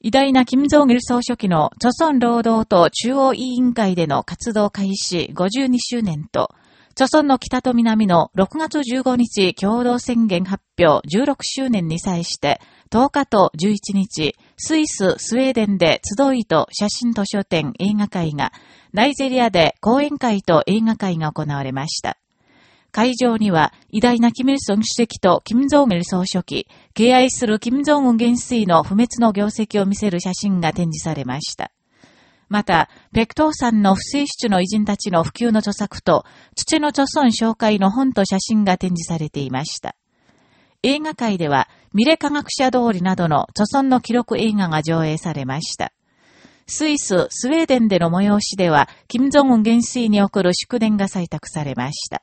偉大な金正義総書記の著村労働党中央委員会での活動開始52周年と、著村の北と南の6月15日共同宣言発表16周年に際して、10日と11日、スイス、スウェーデンで集いと写真図書展映画会が、ナイジェリアで講演会と映画会が行われました。会場には、偉大なキム・イルソン主席とキム・ジョン・イル総書記、敬愛するキム・ジョン・ウン元帥の不滅の業績を見せる写真が展示されました。また、ペクトーさんの不正出の偉人たちの普及の著作と、土の著村紹介の本と写真が展示されていました。映画界では、ミレ科学者通りなどの著村の記録映画が上映されました。スイス、スウェーデンでの催しでは、金正恩元帥に送る祝電が採択されました。